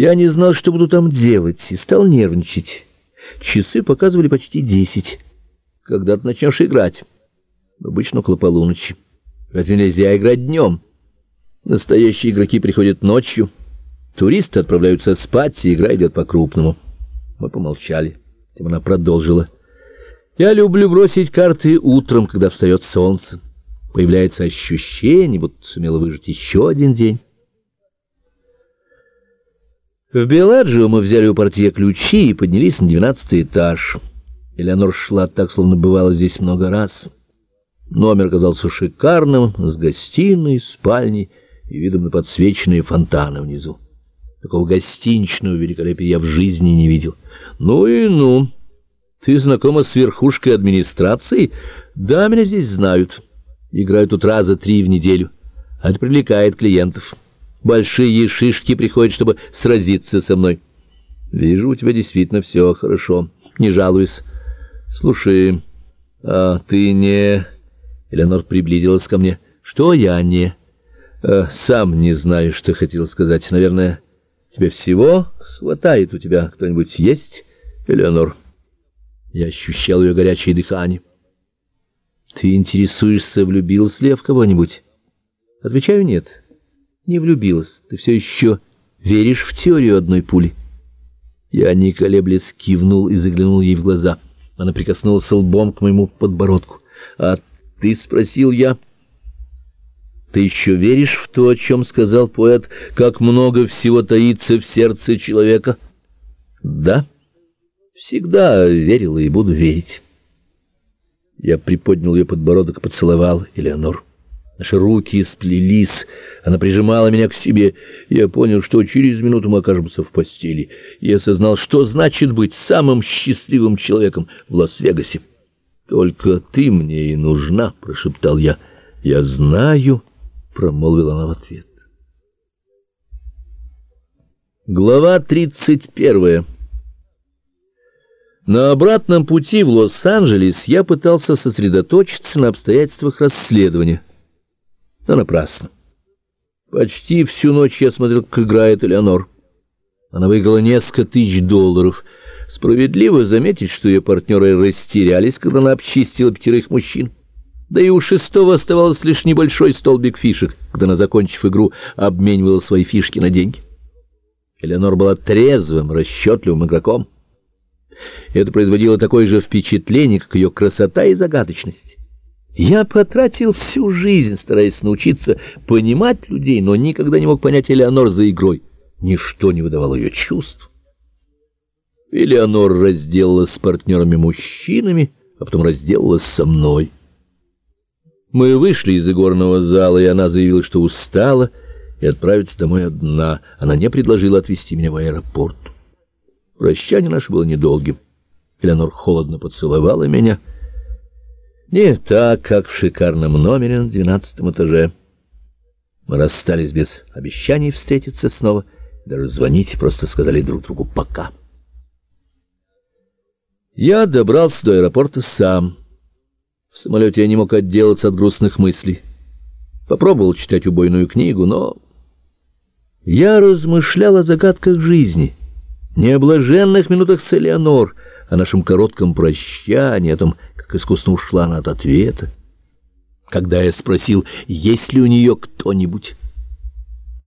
Я не знал, что буду там делать, и стал нервничать. Часы показывали почти десять. Когда ты начнешь играть? Обычно около полуночи. Разве нельзя играть днем? Настоящие игроки приходят ночью. Туристы отправляются спать, и игра идет по-крупному. Мы помолчали. Тем она продолжила. Я люблю бросить карты утром, когда встает солнце. Появляется ощущение, будто сумела выжить еще один день. В Беладжио мы взяли у портье ключи и поднялись на двенадцатый этаж. Элеонор шла так, словно бывала здесь много раз. Номер казался шикарным, с гостиной, спальней и видом на подсвеченные фонтаны внизу. Такого гостиничного великолепия я в жизни не видел. Ну и ну. Ты знакома с верхушкой администрации? Да, меня здесь знают. Играют тут раза три в неделю. Это привлекает клиентов. Большие шишки приходят, чтобы сразиться со мной. Вижу, у тебя действительно все хорошо. Не жалуюсь. Слушай, а ты не... Элеонор приблизилась ко мне. Что я не... А, сам не знаю, что хотел сказать. Наверное, тебе всего хватает. У тебя кто-нибудь есть, Элеонор? Я ощущал ее горячее дыхание. Ты интересуешься, влюбился ли я в кого-нибудь? Отвечаю, нет не влюбилась. Ты все еще веришь в теорию одной пули?» Я, не колеблясь, кивнул и заглянул ей в глаза. Она прикоснулась лбом к моему подбородку. «А ты?» — спросил я. «Ты еще веришь в то, о чем сказал поэт, как много всего таится в сердце человека?» «Да, всегда верила и буду верить». Я приподнял ее подбородок поцеловал Элеонор. Наши руки сплелись, она прижимала меня к себе. Я понял, что через минуту мы окажемся в постели. Я осознал, что значит быть самым счастливым человеком в Лас-Вегасе. «Только ты мне и нужна», — прошептал я. «Я знаю», — промолвила она в ответ. Глава тридцать первая На обратном пути в Лос-Анджелес я пытался сосредоточиться на обстоятельствах расследования но напрасно. Почти всю ночь я смотрел, как играет Элеонор. Она выиграла несколько тысяч долларов. Справедливо заметить, что ее партнеры растерялись, когда она обчистила пятерых мужчин. Да и у шестого оставалось лишь небольшой столбик фишек, когда она, закончив игру, обменивала свои фишки на деньги. Элеонор была трезвым, расчетливым игроком. Это производило такое же впечатление, как ее красота и загадочность. Я потратил всю жизнь, стараясь научиться понимать людей, но никогда не мог понять Элеонор за игрой. Ничто не выдавало ее чувств. Элеонор разделалась с партнерами-мужчинами, а потом разделалась со мной. Мы вышли из игорного зала, и она заявила, что устала, и отправится домой одна. Она не предложила отвезти меня в аэропорт. Прощание наше было недолгим. Элеонор холодно поцеловала меня — не так, как в шикарном номере на двенадцатом этаже. Мы расстались без обещаний встретиться снова, даже звонить, просто сказали друг другу «пока». Я добрался до аэропорта сам. В самолете я не мог отделаться от грустных мыслей. Попробовал читать убойную книгу, но... Я размышлял о загадках жизни, не о блаженных минутах с Элеонор, о нашем коротком прощании, о том, как искусно ушла она от ответа. Когда я спросил, есть ли у нее кто-нибудь,